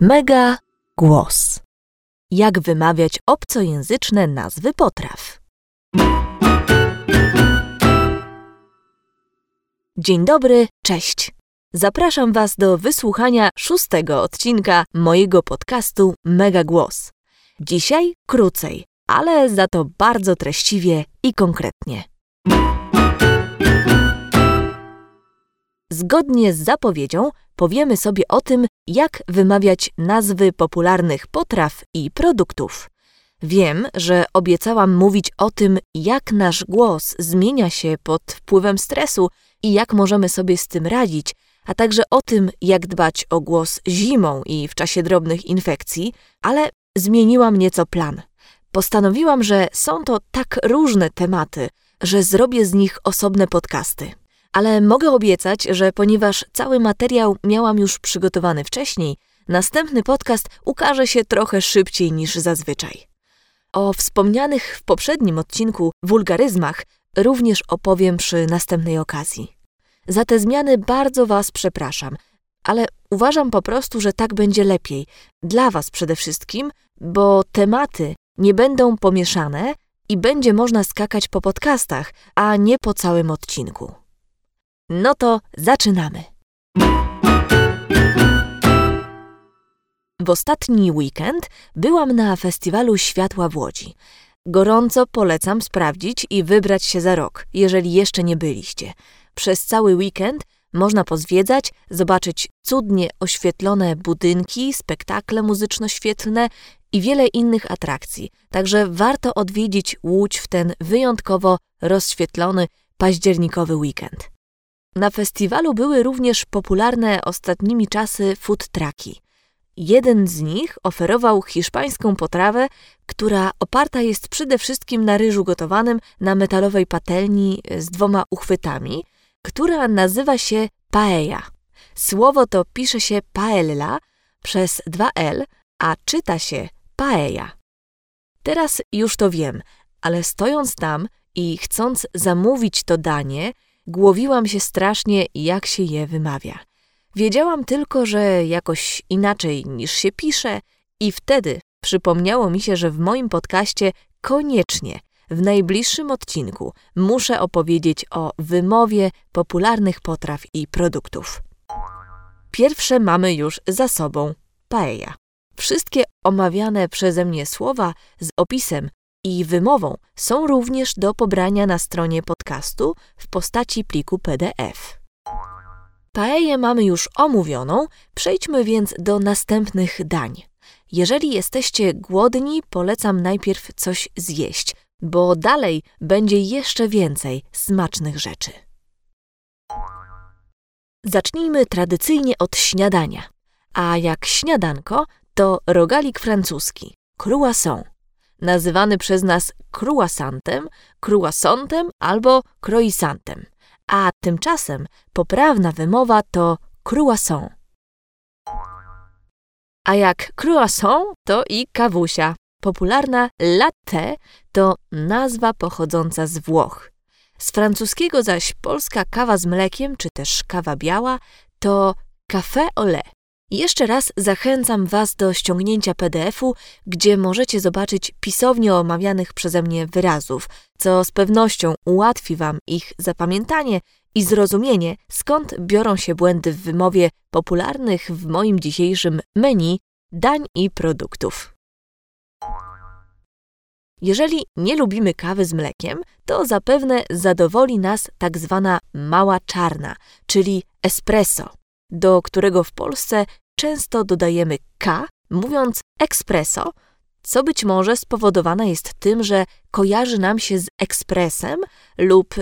Mega głos. Jak wymawiać obcojęzyczne nazwy potraw? Dzień dobry, cześć. Zapraszam Was do wysłuchania szóstego odcinka mojego podcastu Mega Głos. Dzisiaj krócej, ale za to bardzo treściwie i konkretnie. Zgodnie z zapowiedzią powiemy sobie o tym, jak wymawiać nazwy popularnych potraw i produktów. Wiem, że obiecałam mówić o tym, jak nasz głos zmienia się pod wpływem stresu i jak możemy sobie z tym radzić, a także o tym, jak dbać o głos zimą i w czasie drobnych infekcji, ale zmieniłam nieco plan. Postanowiłam, że są to tak różne tematy, że zrobię z nich osobne podcasty ale mogę obiecać, że ponieważ cały materiał miałam już przygotowany wcześniej, następny podcast ukaże się trochę szybciej niż zazwyczaj. O wspomnianych w poprzednim odcinku wulgaryzmach również opowiem przy następnej okazji. Za te zmiany bardzo Was przepraszam, ale uważam po prostu, że tak będzie lepiej. Dla Was przede wszystkim, bo tematy nie będą pomieszane i będzie można skakać po podcastach, a nie po całym odcinku. No to zaczynamy. W ostatni weekend byłam na Festiwalu Światła w Łodzi. Gorąco polecam sprawdzić i wybrać się za rok, jeżeli jeszcze nie byliście. Przez cały weekend można pozwiedzać, zobaczyć cudnie oświetlone budynki, spektakle muzyczno-świetlne i wiele innych atrakcji. Także warto odwiedzić Łódź w ten wyjątkowo rozświetlony październikowy weekend. Na festiwalu były również popularne ostatnimi czasy food trucki. Jeden z nich oferował hiszpańską potrawę, która oparta jest przede wszystkim na ryżu gotowanym na metalowej patelni z dwoma uchwytami, która nazywa się paella. Słowo to pisze się paella przez dwa L, a czyta się paella. Teraz już to wiem, ale stojąc tam i chcąc zamówić to danie, Głowiłam się strasznie, jak się je wymawia. Wiedziałam tylko, że jakoś inaczej niż się pisze, i wtedy przypomniało mi się, że w moim podcaście koniecznie w najbliższym odcinku muszę opowiedzieć o wymowie popularnych potraw i produktów. Pierwsze mamy już za sobą paella. Wszystkie omawiane przeze mnie słowa z opisem i wymową są również do pobrania na stronie podcastu w postaci pliku PDF. Paeję mamy już omówioną, przejdźmy więc do następnych dań. Jeżeli jesteście głodni, polecam najpierw coś zjeść, bo dalej będzie jeszcze więcej smacznych rzeczy. Zacznijmy tradycyjnie od śniadania. A jak śniadanko, to rogalik francuski, croissant nazywany przez nas croissantem, croissantem albo croissantem, a tymczasem poprawna wymowa to croissant. A jak croissant to i kawusia. Popularna latte to nazwa pochodząca z Włoch. Z francuskiego zaś polska kawa z mlekiem, czy też kawa biała, to café au lait. Jeszcze raz zachęcam Was do ściągnięcia PDF-u, gdzie możecie zobaczyć pisownie omawianych przeze mnie wyrazów, co z pewnością ułatwi Wam ich zapamiętanie i zrozumienie, skąd biorą się błędy w wymowie popularnych w moim dzisiejszym menu dań i produktów. Jeżeli nie lubimy kawy z mlekiem, to zapewne zadowoli nas tak zwana mała czarna, czyli espresso do którego w Polsce często dodajemy K, mówiąc espresso, co być może spowodowane jest tym, że kojarzy nam się z ekspresem lub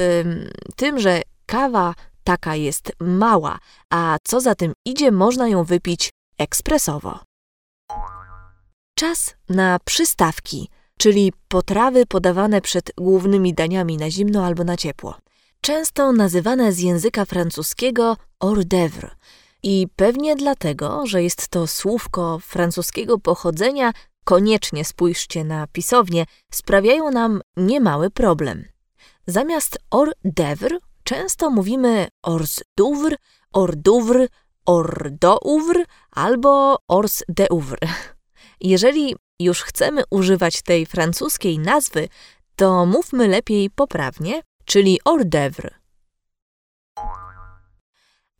tym, że kawa taka jest mała, a co za tym idzie, można ją wypić ekspresowo. Czas na przystawki, czyli potrawy podawane przed głównymi daniami na zimno albo na ciepło. Często nazywane z języka francuskiego hors d'oeuvre, i pewnie dlatego, że jest to słówko francuskiego pochodzenia, koniecznie spójrzcie na pisownię, sprawiają nam niemały problem. Zamiast hors d'oeuvre często mówimy hors d'oeuvre, hors d'oeuvre, hors d'oeuvre albo hors d'oeuvre. Jeżeli już chcemy używać tej francuskiej nazwy, to mówmy lepiej poprawnie, czyli hors d'oeuvre.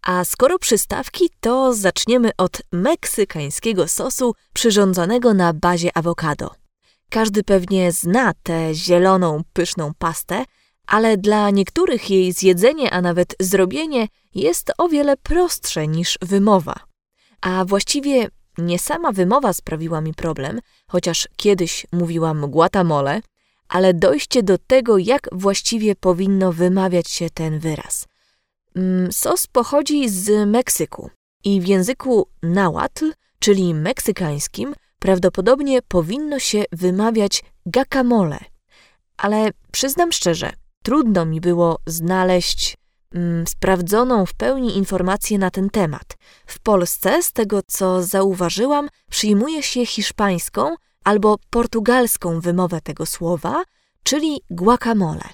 A skoro przystawki, to zaczniemy od meksykańskiego sosu przyrządzonego na bazie awokado. Każdy pewnie zna tę zieloną, pyszną pastę, ale dla niektórych jej zjedzenie, a nawet zrobienie jest o wiele prostsze niż wymowa. A właściwie nie sama wymowa sprawiła mi problem, chociaż kiedyś mówiłam guatamole, ale dojście do tego, jak właściwie powinno wymawiać się ten wyraz. Mm, sos pochodzi z Meksyku i w języku nahuatl, czyli meksykańskim, prawdopodobnie powinno się wymawiać guacamole. Ale przyznam szczerze, trudno mi było znaleźć mm, sprawdzoną w pełni informację na ten temat. W Polsce, z tego co zauważyłam, przyjmuje się hiszpańską albo portugalską wymowę tego słowa, czyli guacamole.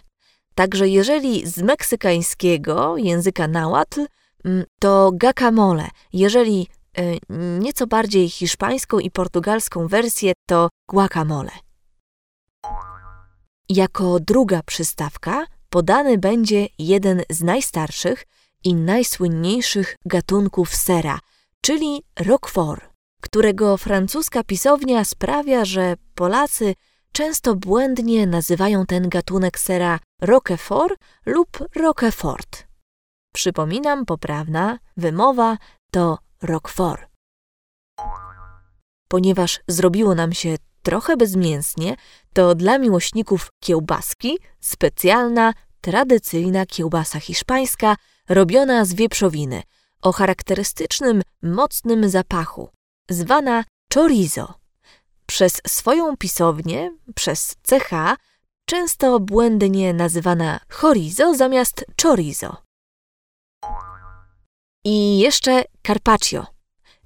Także jeżeli z meksykańskiego języka nahuatl, mm, to guacamole. Jeżeli y, nieco bardziej hiszpańską i portugalską wersję, to guacamole. Jako druga przystawka podany będzie jeden z najstarszych i najsłynniejszych gatunków sera, czyli Roquefort, którego francuska pisownia sprawia, że Polacy często błędnie nazywają ten gatunek sera Roquefort lub Roquefort. Przypominam, poprawna wymowa to Roquefort. Ponieważ zrobiło nam się trochę bezmięsnie, to dla miłośników kiełbaski specjalna, tradycyjna kiełbasa hiszpańska robiona z wieprzowiny o charakterystycznym, mocnym zapachu, zwana chorizo. Przez swoją pisownię, przez CH, często błędnie nazywana chorizo zamiast chorizo. I jeszcze carpaccio,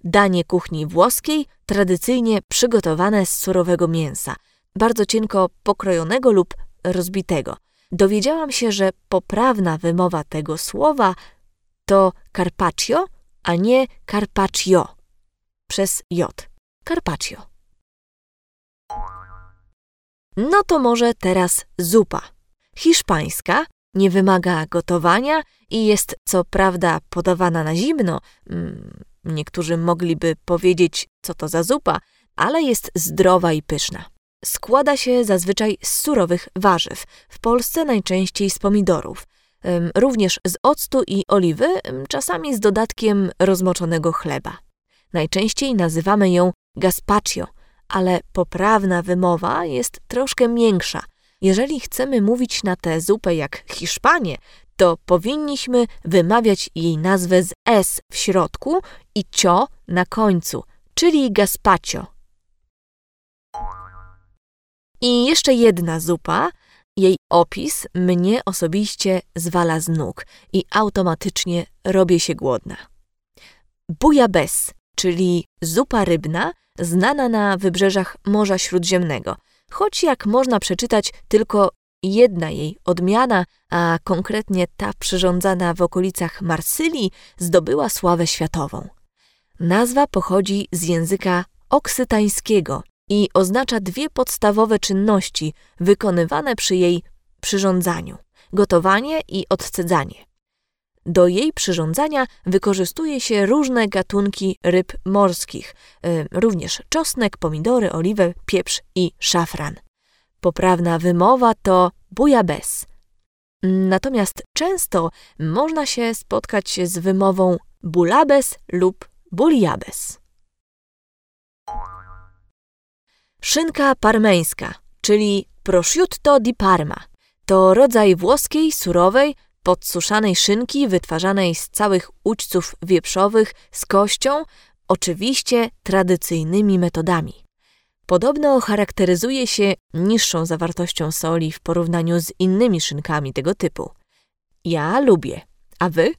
danie kuchni włoskiej, tradycyjnie przygotowane z surowego mięsa, bardzo cienko pokrojonego lub rozbitego. Dowiedziałam się, że poprawna wymowa tego słowa to carpaccio, a nie carpaccio przez j. Carpaccio. No to może teraz zupa. Hiszpańska, nie wymaga gotowania i jest co prawda podawana na zimno. Mm, niektórzy mogliby powiedzieć, co to za zupa, ale jest zdrowa i pyszna. Składa się zazwyczaj z surowych warzyw, w Polsce najczęściej z pomidorów, również z octu i oliwy, czasami z dodatkiem rozmoczonego chleba. Najczęściej nazywamy ją gazpacho, ale poprawna wymowa jest troszkę miększa. Jeżeli chcemy mówić na tę zupę jak Hiszpanie, to powinniśmy wymawiać jej nazwę z S w środku i cio na końcu, czyli gazpacho. I jeszcze jedna zupa. Jej opis mnie osobiście zwala z nóg i automatycznie robię się głodna. Bujabes, czyli zupa rybna, znana na wybrzeżach Morza Śródziemnego, choć jak można przeczytać, tylko jedna jej odmiana, a konkretnie ta przyrządzana w okolicach Marsylii, zdobyła sławę światową. Nazwa pochodzi z języka oksytańskiego i oznacza dwie podstawowe czynności wykonywane przy jej przyrządzaniu gotowanie i odcedzanie. Do jej przyrządzania wykorzystuje się różne gatunki ryb morskich, y, również czosnek, pomidory, oliwę, pieprz i szafran. Poprawna wymowa to bujabes. Natomiast często można się spotkać z wymową bulabes lub buliabes. Szynka parmeńska, czyli prosciutto di Parma, to rodzaj włoskiej, surowej, podsuszanej szynki wytwarzanej z całych ućców wieprzowych z kością, oczywiście tradycyjnymi metodami. Podobno charakteryzuje się niższą zawartością soli w porównaniu z innymi szynkami tego typu. Ja lubię, a wy?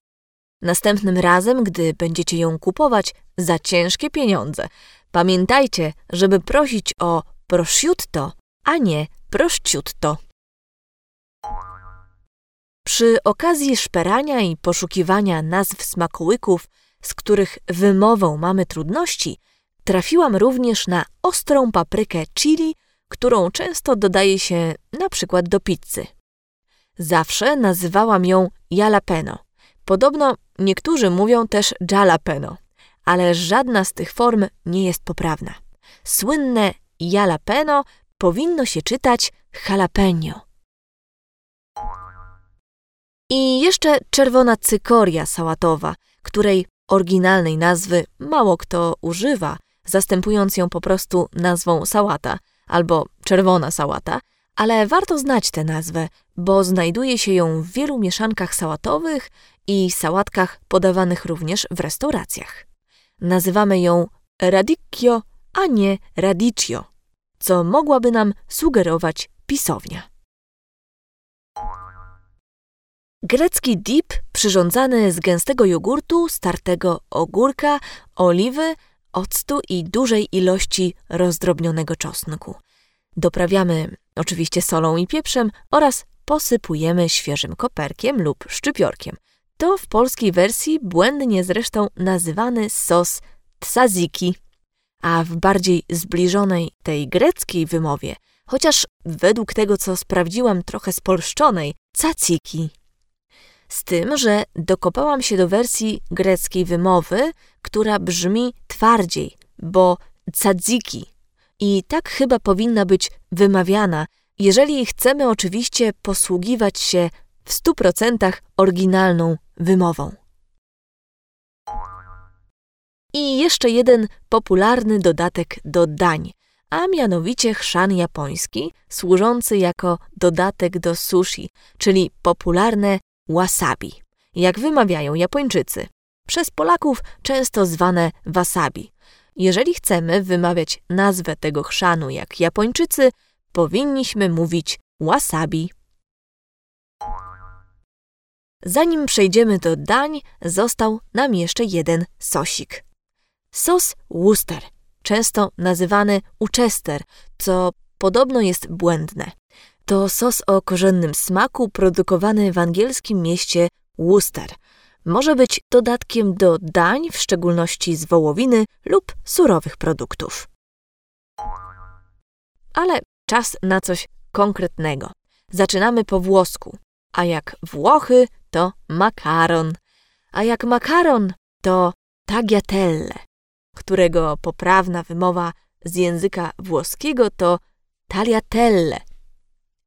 Następnym razem, gdy będziecie ją kupować za ciężkie pieniądze, pamiętajcie, żeby prosić o prosciutto, a nie prosciutto. Przy okazji szperania i poszukiwania nazw smakołyków z których wymową mamy trudności, trafiłam również na ostrą paprykę chili, którą często dodaje się na przykład do pizzy. Zawsze nazywałam ją jalapeno. Podobno niektórzy mówią też jalapeno, ale żadna z tych form nie jest poprawna. Słynne jalapeno powinno się czytać jalapeno. I jeszcze czerwona cykoria sałatowa, której oryginalnej nazwy mało kto używa, zastępując ją po prostu nazwą sałata albo czerwona sałata, ale warto znać tę nazwę, bo znajduje się ją w wielu mieszankach sałatowych i sałatkach podawanych również w restauracjach. Nazywamy ją radicchio, a nie radicchio, co mogłaby nam sugerować pisownia. Grecki dip przyrządzany z gęstego jogurtu, startego ogórka, oliwy, octu i dużej ilości rozdrobnionego czosnku. Doprawiamy oczywiście solą i pieprzem oraz posypujemy świeżym koperkiem lub szczypiorkiem. To w polskiej wersji błędnie zresztą nazywany sos tzatziki, a w bardziej zbliżonej tej greckiej wymowie, chociaż według tego, co sprawdziłam trochę spolszczonej, caciki. Z tym, że dokopałam się do wersji greckiej wymowy, która brzmi twardziej, bo cadziki. I tak chyba powinna być wymawiana, jeżeli chcemy oczywiście posługiwać się w stu procentach oryginalną wymową. I jeszcze jeden popularny dodatek do dań, a mianowicie chrzan japoński, służący jako dodatek do sushi, czyli popularne wasabi, jak wymawiają Japończycy. Przez Polaków często zwane wasabi. Jeżeli chcemy wymawiać nazwę tego chrzanu jak Japończycy, powinniśmy mówić wasabi. Zanim przejdziemy do dań, został nam jeszcze jeden sosik. Sos Worcester, często nazywany Uchester, co podobno jest błędne. To sos o korzennym smaku produkowany w angielskim mieście Worcester. Może być dodatkiem do dań, w szczególności z wołowiny lub surowych produktów. Ale czas na coś konkretnego. Zaczynamy po włosku, a jak Włochy to makaron, a jak makaron to tagliatelle, którego poprawna wymowa z języka włoskiego to tagliatelle,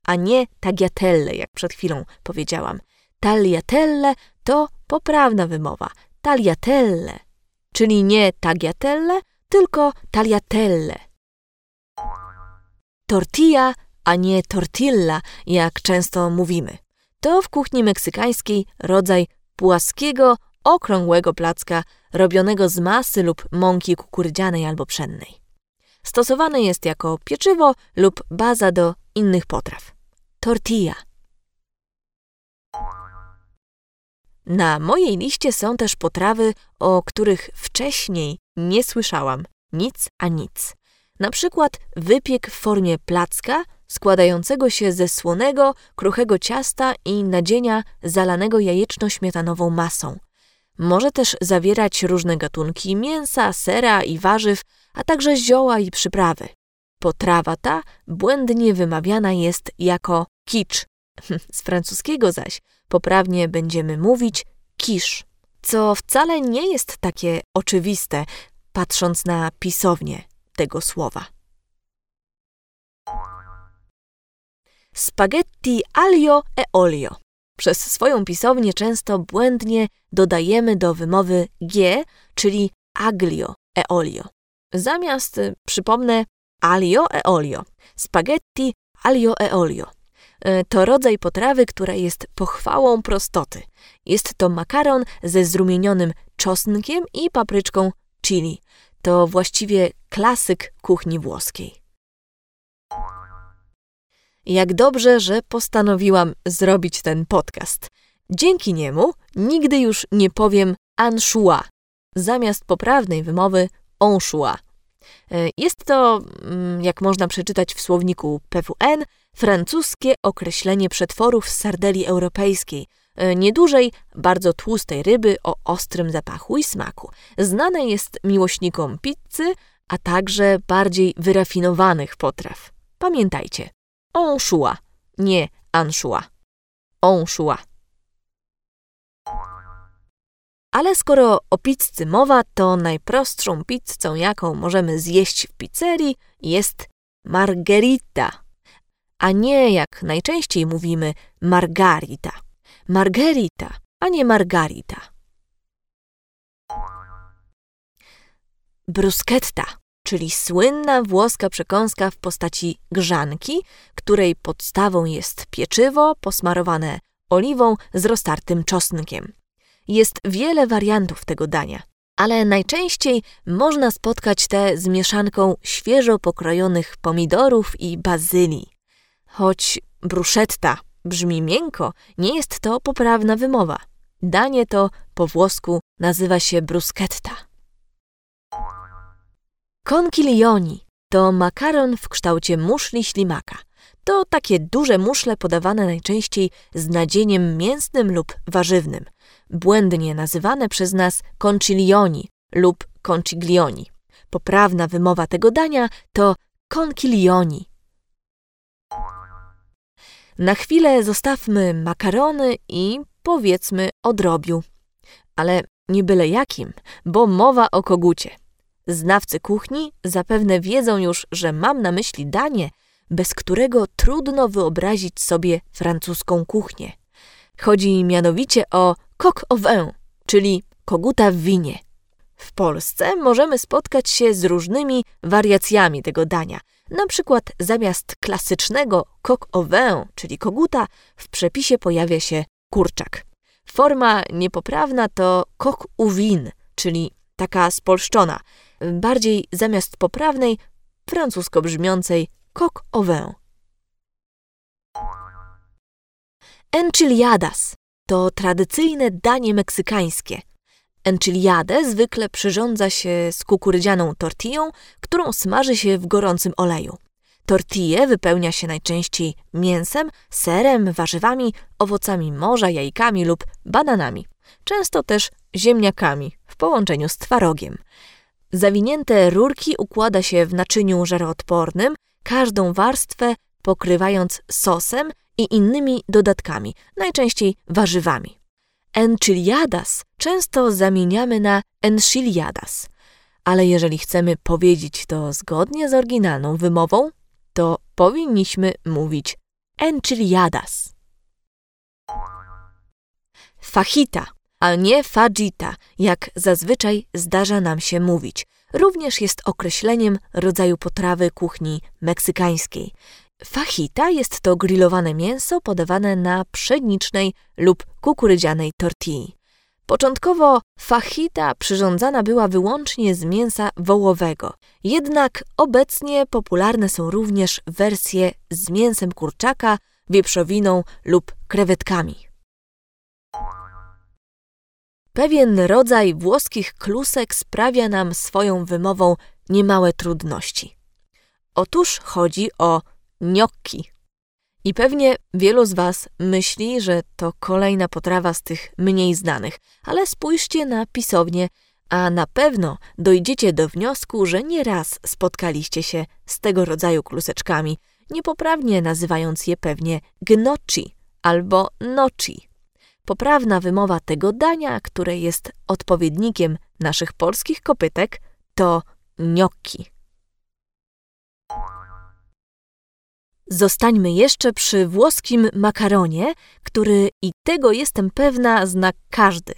a nie tagliatelle, jak przed chwilą powiedziałam. Tagliatelle to poprawna wymowa, tagliatelle, czyli nie tagliatelle, tylko tagliatelle. Tortilla, a nie tortilla, jak często mówimy. To w kuchni meksykańskiej rodzaj płaskiego, okrągłego placka robionego z masy lub mąki kukurydzianej albo pszennej. Stosowane jest jako pieczywo lub baza do innych potraw. Tortilla. Na mojej liście są też potrawy, o których wcześniej nie słyszałam. Nic a nic. Na przykład wypiek w formie placka składającego się ze słonego, kruchego ciasta i nadzienia zalanego jajeczno-śmietanową masą. Może też zawierać różne gatunki mięsa, sera i warzyw, a także zioła i przyprawy. Potrawa ta błędnie wymawiana jest jako kicz. Z francuskiego zaś poprawnie będziemy mówić kisz, co wcale nie jest takie oczywiste, patrząc na pisownię tego słowa. Spaghetti aglio e olio. Przez swoją pisownię często błędnie dodajemy do wymowy g, czyli aglio e olio. Zamiast, przypomnę, Alio e olio. Spaghetti alio e olio. E, to rodzaj potrawy, która jest pochwałą prostoty. Jest to makaron ze zrumienionym czosnkiem i papryczką chili. To właściwie klasyk kuchni włoskiej. Jak dobrze, że postanowiłam zrobić ten podcast. Dzięki niemu nigdy już nie powiem anchois, zamiast poprawnej wymowy onchois. E, jest to, mm, jak można przeczytać w słowniku PWN, francuskie określenie przetworów z sardeli europejskiej, e, nie dłużej bardzo tłustej ryby o ostrym zapachu i smaku. Znane jest miłośnikom pizzy, a także bardziej wyrafinowanych potraw. Pamiętajcie, onshua, nie anshua. Onshua. Ale skoro o pizzy mowa, to najprostszą pizzą, jaką możemy zjeść w pizzerii, jest margherita, a nie jak najczęściej mówimy margarita. Margherita, a nie margarita. Bruschetta, czyli słynna włoska przekąska w postaci grzanki, której podstawą jest pieczywo posmarowane oliwą z roztartym czosnkiem. Jest wiele wariantów tego dania, ale najczęściej można spotkać te z mieszanką świeżo pokrojonych pomidorów i bazylii. Choć bruszetta brzmi miękko, nie jest to poprawna wymowa. Danie to po włosku nazywa się bruschetta. Conchiglioni to makaron w kształcie muszli ślimaka. To takie duże muszle podawane najczęściej z nadzieniem mięsnym lub warzywnym, błędnie nazywane przez nas concilioni lub conciglioni. Poprawna wymowa tego dania to conchiglioni. Na chwilę zostawmy makarony i powiedzmy o drobiu. Ale nie byle jakim, bo mowa o kogucie. Znawcy kuchni zapewne wiedzą już, że mam na myśli danie, bez którego trudno wyobrazić sobie francuską kuchnię. Chodzi mianowicie o coq au vin, czyli koguta w winie. W Polsce możemy spotkać się z różnymi wariacjami tego dania. Na przykład zamiast klasycznego coq au vin, czyli koguta, w przepisie pojawia się kurczak. Forma niepoprawna to coq au vin, czyli taka spolszczona, bardziej zamiast poprawnej, francusko brzmiącej coq au vin. Enchiladas to tradycyjne danie meksykańskie. Enchiliadę zwykle przyrządza się z kukurydzianą tortillą, którą smaży się w gorącym oleju. Tortille wypełnia się najczęściej mięsem, serem, warzywami, owocami morza, jajkami lub bananami. Często też ziemniakami w połączeniu z twarogiem. Zawinięte rurki układa się w naczyniu żaroodpornym, każdą warstwę pokrywając sosem i innymi dodatkami, najczęściej warzywami. Enchiladas często zamieniamy na enchiladas, ale jeżeli chcemy powiedzieć to zgodnie z oryginalną wymową, to powinniśmy mówić enchiladas. Fajita, a nie fajita, jak zazwyczaj zdarza nam się mówić, również jest określeniem rodzaju potrawy kuchni meksykańskiej. Fajita jest to grillowane mięso podawane na pszenicznej lub kukurydzianej tortilli. Początkowo fajita przyrządzana była wyłącznie z mięsa wołowego, jednak obecnie popularne są również wersje z mięsem kurczaka, wieprzowiną lub krewetkami. Pewien rodzaj włoskich klusek sprawia nam swoją wymową niemałe trudności. Otóż chodzi o gnocchi. I pewnie wielu z Was myśli, że to kolejna potrawa z tych mniej znanych, ale spójrzcie na pisownię, a na pewno dojdziecie do wniosku, że nieraz spotkaliście się z tego rodzaju kluseczkami, niepoprawnie nazywając je pewnie gnocchi albo noci. Poprawna wymowa tego dania, które jest odpowiednikiem naszych polskich kopytek, to gnocchi. Zostańmy jeszcze przy włoskim makaronie, który i tego jestem pewna zna każdy.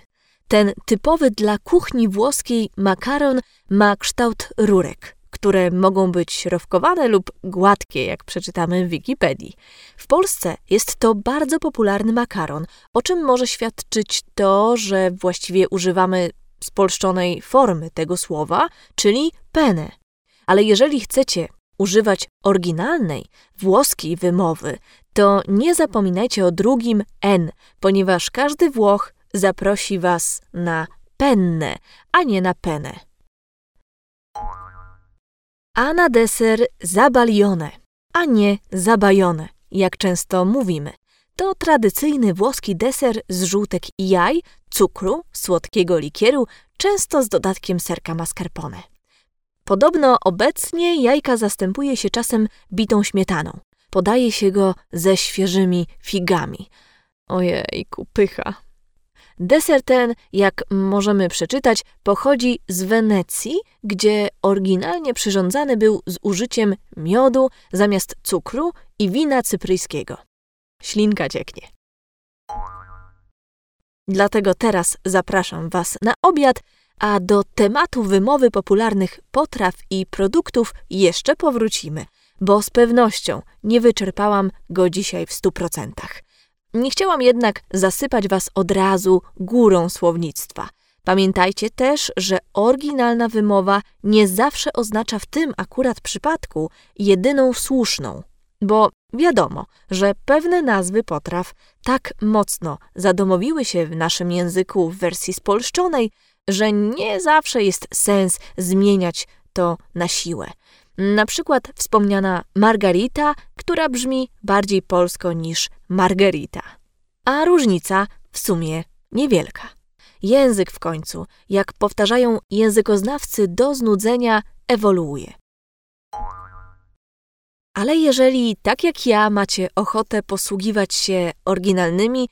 Ten typowy dla kuchni włoskiej makaron ma kształt rurek, które mogą być rowkowane lub gładkie, jak przeczytamy w Wikipedii. W Polsce jest to bardzo popularny makaron, o czym może świadczyć to, że właściwie używamy spolszczonej formy tego słowa, czyli penne. Ale jeżeli chcecie używać oryginalnej, włoskiej wymowy, to nie zapominajcie o drugim N, ponieważ każdy Włoch zaprosi Was na penne, a nie na penę. A na deser zabalione, a nie zabajone, jak często mówimy. To tradycyjny włoski deser z żółtek i jaj, cukru, słodkiego likieru, często z dodatkiem serka mascarpone. Podobno obecnie jajka zastępuje się czasem bitą śmietaną. Podaje się go ze świeżymi figami. Ojejku, pycha. Deser ten, jak możemy przeczytać, pochodzi z Wenecji, gdzie oryginalnie przyrządzany był z użyciem miodu zamiast cukru i wina cypryjskiego. Ślinka cieknie. Dlatego teraz zapraszam Was na obiad, a do tematu wymowy popularnych potraw i produktów jeszcze powrócimy, bo z pewnością nie wyczerpałam go dzisiaj w stu procentach. Nie chciałam jednak zasypać Was od razu górą słownictwa. Pamiętajcie też, że oryginalna wymowa nie zawsze oznacza w tym akurat przypadku jedyną słuszną, bo wiadomo, że pewne nazwy potraw tak mocno zadomowiły się w naszym języku w wersji spolszczonej, że nie zawsze jest sens zmieniać to na siłę. Na przykład wspomniana Margarita, która brzmi bardziej polsko niż Margarita. A różnica w sumie niewielka. Język w końcu, jak powtarzają językoznawcy do znudzenia, ewoluuje. Ale jeżeli, tak jak ja, macie ochotę posługiwać się oryginalnymi,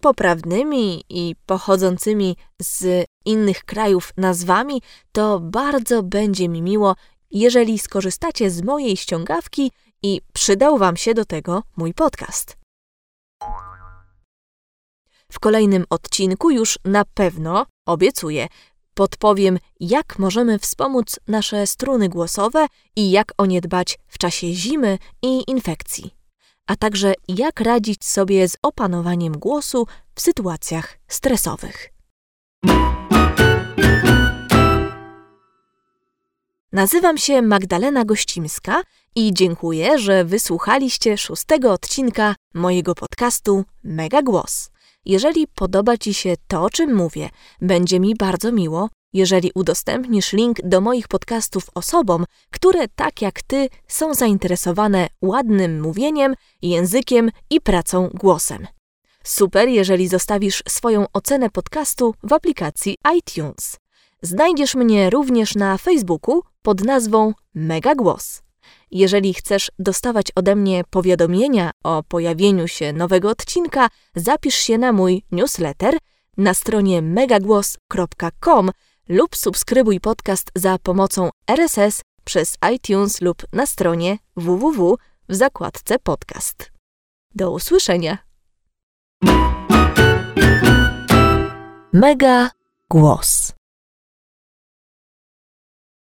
poprawnymi i pochodzącymi z innych krajów nazwami, to bardzo będzie mi miło, jeżeli skorzystacie z mojej ściągawki i przydał Wam się do tego mój podcast. W kolejnym odcinku już na pewno, obiecuję, podpowiem, jak możemy wspomóc nasze struny głosowe i jak o nie dbać w czasie zimy i infekcji, a także jak radzić sobie z opanowaniem głosu w sytuacjach stresowych. Nazywam się Magdalena Gościmska i dziękuję, że wysłuchaliście szóstego odcinka mojego podcastu Mega Głos. Jeżeli podoba Ci się to, o czym mówię, będzie mi bardzo miło, jeżeli udostępnisz link do moich podcastów osobom, które tak jak Ty są zainteresowane ładnym mówieniem, językiem i pracą głosem. Super, jeżeli zostawisz swoją ocenę podcastu w aplikacji iTunes. Znajdziesz mnie również na Facebooku pod nazwą Mega Głos. Jeżeli chcesz dostawać ode mnie powiadomienia o pojawieniu się nowego odcinka, zapisz się na mój newsletter na stronie megagłos.com lub subskrybuj podcast za pomocą RSS przez iTunes lub na stronie www w zakładce podcast. Do usłyszenia. Mega Głos